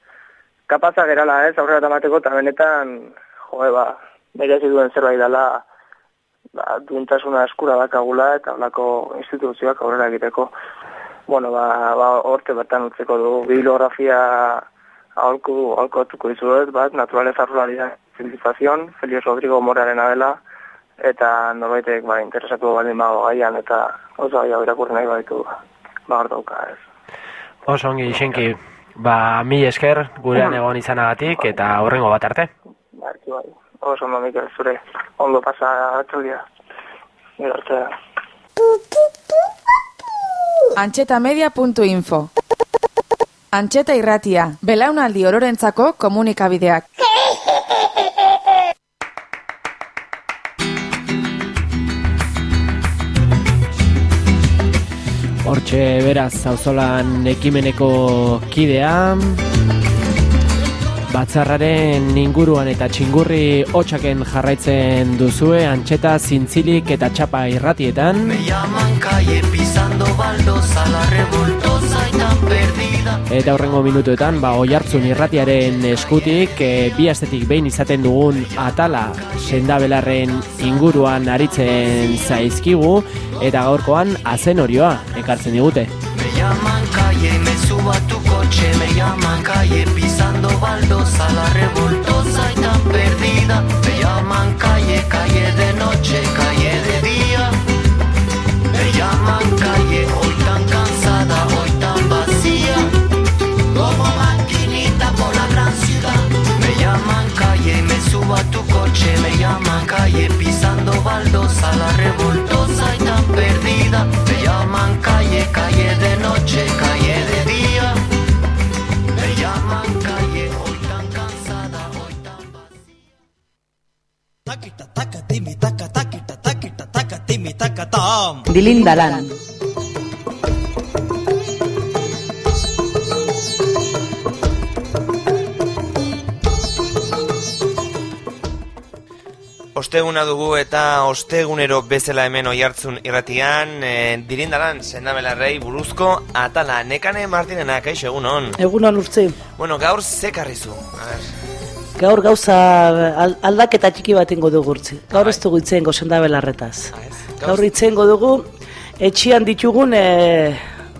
kapaza gerala ez aurrera emateko eta benetan joe ba merezi duen zerbait dela ba, duintasuna eskura dakagula eta holako instituzioak aurrera egiteko. Bueno, ba, ba horte bertan utzeko du bibliografia aholku, aholku atuko dizuet, bat, naturaleza ruralidad civilización, Feliz Rodrigo Morarena dela, eta norbaitek ba, interesatu baldin bago gaian, eta oso gaia irakurri nahi baditu, ba, dauka, ez. Oso ongi, Xenki, ba, mi esker gurean egon izanagatik eta horrengo bat arte. Barki bai, oso ondo Mikel, zure, ondo pasa atxaldia. Gero arte. Antxetamedia.info Antxeta irratia, belaunaldi ororentzako komunikabideak. Hortxe beraz, zauzolan ekimeneko kidea, batzarraren inguruan eta txingurri hotxaken jarraitzen duzue, antxeta, zintzilik eta txapa irratietan. llaman calle pisando baldosa la revoltosa y tan perdida Eta horrengo minutuetan, ba, oi hartzun irratiaren eskutik, e, bi astetik behin izaten dugun atala sendabelarren inguruan aritzen zaizkigu, eta gaurkoan azen orioa ekartzen digute. Me llaman calle y me subo a tu coche Me llaman calle pisando baldosa La revoltosa y tan perdida. Me llaman calle, calle de noche, calle de día. Me llaman calle hoy tan cansada, hoy tan vacía. Como maquinita por la gran ciudad. Me llaman calle me subo a tu coche Me llaman calle pisando baldosa La revoltosa y tan perdida. Me llaman calle, calle de noche, calle de día Dilindalan. Osteguna dugu eta ostegunero bezala hemen oihartzun irratian, e, dirindalan sendabelarrei buruzko atala nekane martinena, kaixo egunon. Egunon urtzi. Bueno, gaur ze karrizu? Gaur gauza al- aldaketa txiki bat ingo dugu urtzi. Gaur ez dugu itzen gozen belarretaz. Gaur itzen dugu etxian ditugun e,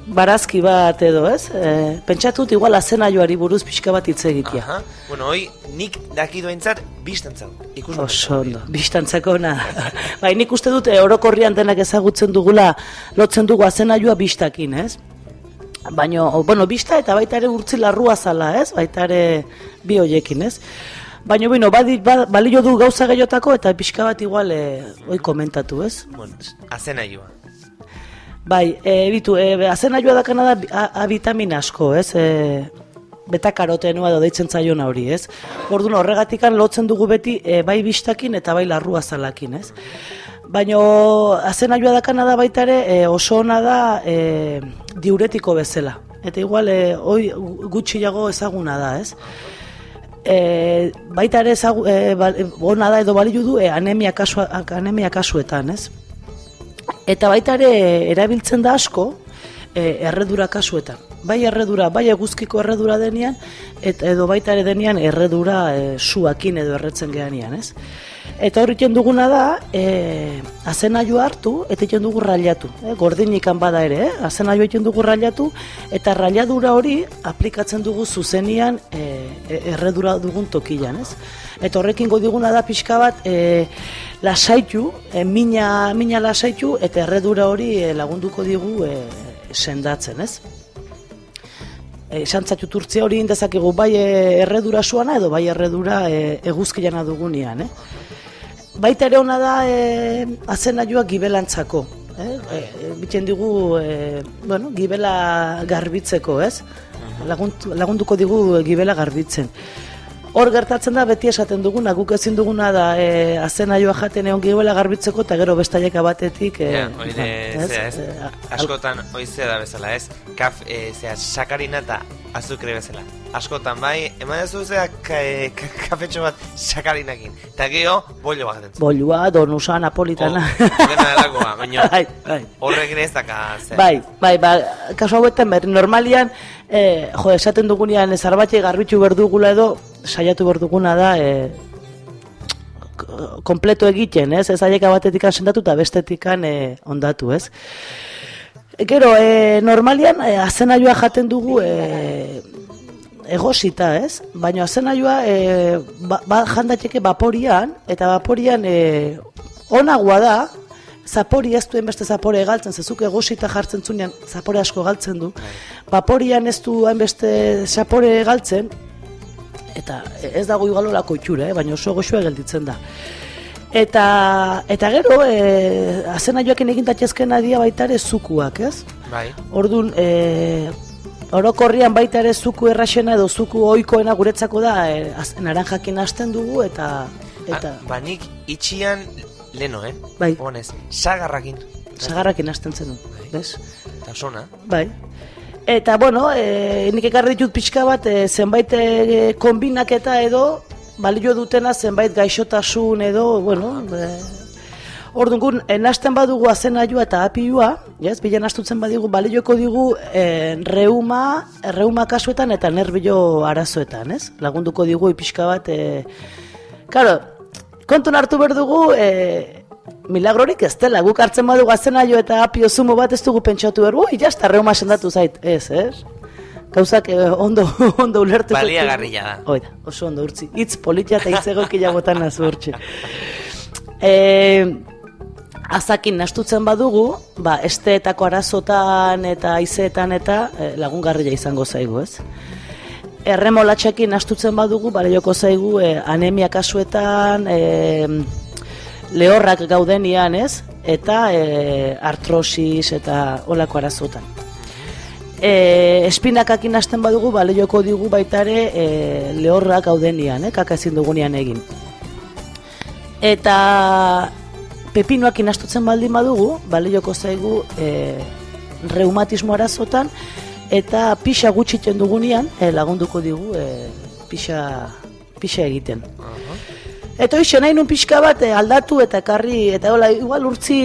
barazki bat edo, ez? E, pentsatut igual azenaioari buruz pixka bat hitz egitea. aha. Bueno, hoi nik dakidu entzat bistantzau. Ikus Oso ondo, bistantzako na. bai, nik uste dut e, orokorrian denak ezagutzen dugula lotzen dugu azenaioa bistakin, ez? Baino, bueno, bista eta baita ere urtzi larrua zala, ez? Baita ere bi hoiekin, ez? Baina, bueno, badi, ba, balio du gauza gehiotako eta pixka bat igual e, oi komentatu, ez? Bueno, azenaioa. Bai, e, bitu, e, azenaioa dakana da bi- a, a vitamina asko, ez? E, beta karotenua edo deitzen zaiona hori, ez? Orduan horregatikan lotzen dugu beti e, bai bistakin eta bai larrua zalakin, ez? Baina azenaioa dakana da baita ere e, oso ona da e, diuretiko bezala. Eta igual e, hoi gutxiago ezaguna da, ez? E, baita ere ezagu, e, ona da edo balio du e, anemia, kasu, anemia kasuetan, ez? Eta baita ere erabiltzen da asko e, erredura kasuetan. Bai erredura, bai eguzkiko erredura denean, eta edo baita ere denean erredura e, suakin edo erretzen geanean, ez? Eta hor egiten duguna da, e, azenaio hartu eta egiten dugu railatu. E, gordinikan bada ere, eh? azenaio egiten dugu railatu, eta railadura hori aplikatzen dugu zuzenian e, e, erredura dugun tokilan, ez? Eta horrekin diguna da pixka bat e, lasaitu, e, mina, mina lasaitu, eta erredura hori e, lagunduko digu e, sendatzen, ez? E, Santzatu turtzia hori indezakegu bai e, erredura suana edo bai erredura e, eguzkiana dugunean, eh? Baita ere ona da e, azenaioa gibelantzako. Eh? E, e, biten digu, e, bueno, gibela garbitzeko, ez? Laguntu, lagunduko digu gibela garbitzen. Hor gertatzen da beti esaten duguna, guk ezin duguna da e, azenaioa jaten egon gibela garbitzeko eta gero bestaieka batetik... E, Ja, hori de, ez? zera, ez, E, askotan hoizea da bezala, ez? Kaf, e, zera, sakarina eta azukre bezala. Askotan, bai, eman ez zera ka, e, ka, kafetxo bat sakarinakin. Eta geho, bollo bat jaten. Bolua, donusa, napolitana... Dena delakoa, baina bai, bai. horrek ere ez daka, zer. Bai, bai, ba, kasu hauetan ber, normalian, eh, jo, esaten dugunean zarbati garbitu berdugula edo, saiatu berduguna da, eh, k- kompleto egiten, ez? Ez aieka batetik sendatu eta bestetikan eh, ondatu, ez? Gero, eh, normalian, eh, azenaioa jaten dugu eh, egosita, ez? Baina azenaioa eh, ba, ba, jandatxeke vaporian, eta vaporian eh, onagoa da, zapori ez duen beste zapore galtzen, zezuk egosita jartzen zunean zapore asko galtzen du. Vaporian ez du hainbeste zapore galtzen, eta ez dago igalolako itxura, eh? baina oso goxua gelditzen da. Eta, eta gero, e, azena joakin egin datxezkena dia baita ere zukuak, ez? Bai. Orduan, e, orokorrian baita ere zuku erraxena edo zuku oikoena guretzako da, e, naranjakin hasten dugu eta... eta Ah, ba, nik itxian leno, eh? Bai. Honez, sagarrakin. sagarrakin hasten zenun, bez? Eta sona. Bai. Eta, bueno, e, nik ekarri ditut pixka bat, e, zenbait e, kombinaketa edo, balio dutena zenbait gaixotasun edo, bueno, e, Orduan, gun, e, nasten badugu azenaioa eta apiua, yes, bilen astutzen badigu, balioko digu e, reuma, reuma kasuetan eta nerbio arazoetan, ez? Lagunduko digu pixka bat, e, Karo, kontun hartu behar dugu, e, milagrorik ez dela, guk hartzen badugu azenaio eta apio zumo bat ez dugu pentsatu behar, ui, jazta, reuma sendatu zait, ez, ez? Gauzak eh, ondo, ondo ulertu. Baliagarria da. Oida, oso ondo urtzi. Itz politia eta hitz egokia botan nazu hortxe. E, azakin nastutzen badugu, ba, esteetako arazotan eta izeetan eta e, lagungarria izango zaigu, ez? Erremolatxekin nastutzen badugu, balioko zaigu e, anemia kasuetan, e, lehorrak gaudenian, ez? Eta e, artrosis eta olako arazotan. E, espinakakin hasten badugu, balioko digu baita ere e, lehorrak gaudenian, eh? kaka ezin dugunean egin. Eta pepinoak inastutzen baldin badugu, balioko zaigu e, reumatismo arazotan, eta pixa gutxiten dugunean e, lagunduko digu e, pixa, pixa egiten. Eta hoxe nahi nun pixka bat eh, aldatu eta ekarri, eta hola, igual urtzi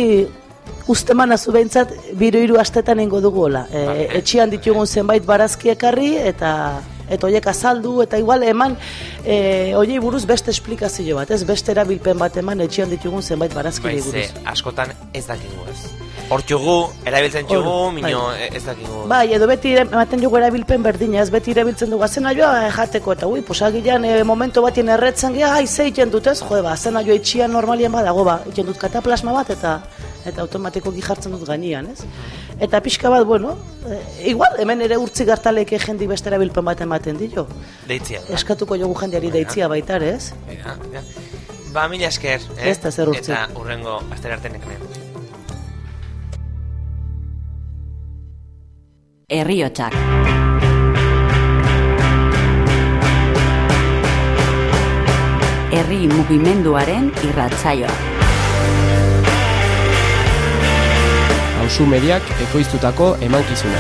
usteman azu behintzat, biro hiru astetan ingo dugu hola. E, etxian ditugun zenbait barazki ekarri, eta eta hoiek azaldu, eta igual eman e, hoiei buruz beste esplikazio bat, ez beste erabilpen bat eman etxian ditugun zenbait barazki Bai, buruz. ze, askotan ez dakigu, ez? Hor txugu, erabiltzen txugu, Hor, mino, bai. ez dakigu. Bai, edo beti ematen dugu erabilpen berdina, ez beti erabiltzen dugu azen aioa jateko, eta ui, posagilean e, momento batien erretzen gea, ai, ze egiten dut ez, jo, ba, azen aioa itxian normalien badago, ba, egiten dut kataplasma bat, eta eta automatikoki jartzen dut gainean, ez? Eta pixka bat, bueno, e, igual, hemen ere urtzi gartaleke jendi beste erabilpen bat ematen dio. Deitzia. Eskatuko jogu jendeari deitzia baita ez? Ja, ja. Ba, mila esker, eh? Ez da zer urtzi. Eta urrengo astera arte Herriotsak. Herri mugimenduaren irratsaioa. Hauzu mediak ekoiztutako emankizuna.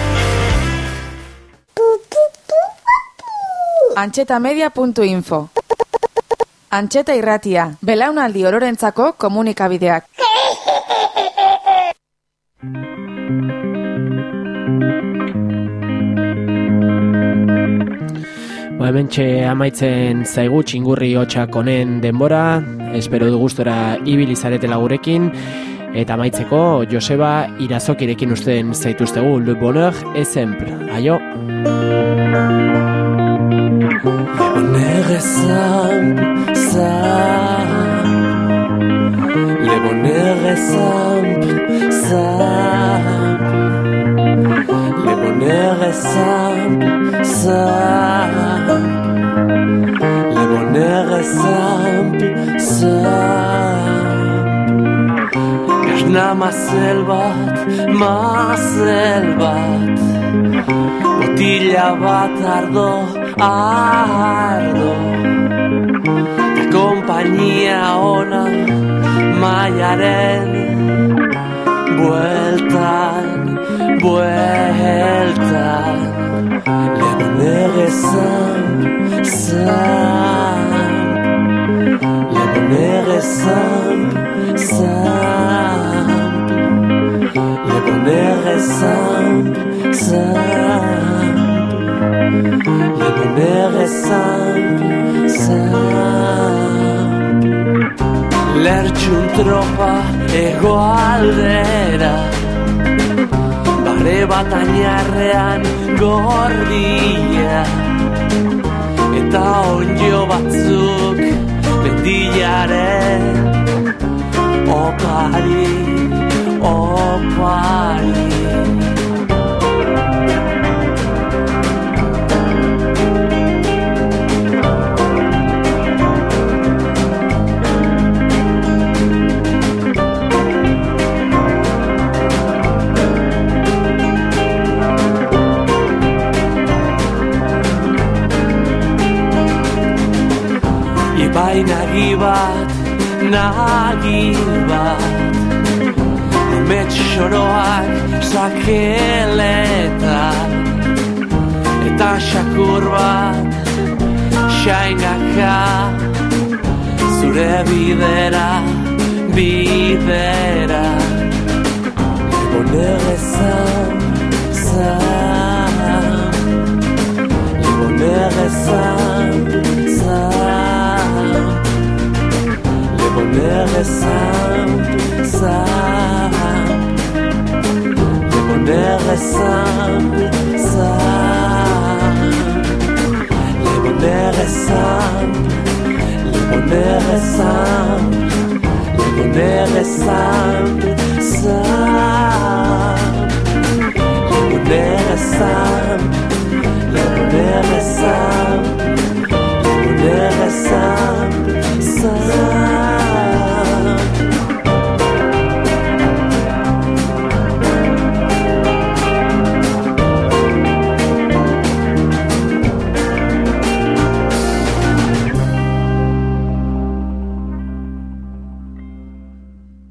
Antxetamedia.info Antxeta irratia, belaunaldi ororentzako komunikabideak. Ba, hementxe amaitzen zaigu txingurri hotxak honen denbora, espero du gustora ibili zaretela gurekin, eta amaitzeko Joseba irazokirekin usten zaituztegu Le Bonheur Exemple. Aio! bonheur est simple, simple. Le bonheur est simple, simple. Le bonheur est simple, simple. Le bonheur est simple, simple. Gazna mazel bat, mazel bat. Botila bat ardo, ardo Ta kompainia ona maiaren Bueltan, bueltan Le bonheur est simple, simple. Le bonheur est simple, simple. Le bonheur est simple, simple. Le bonheur est simple, simple. Lertxun tropa egoaldera Bare bat ainarrean gordia Eta onjo batzuk mendilaren Opari, opari nagi bat Umet xoroak sakeleta Eta xakur bat xainaka. Zure bidera, bidera. Bonheur est sans, sans Le bonheur bonheur est é simple, simple. Le bonheur est é simple, simple. Le bonheur est é simple. Le bonheur est simple. Le bonheur est simple, simple. Le bonheur est simple. Le bonheur est simple. Le bonheur est simple, simple.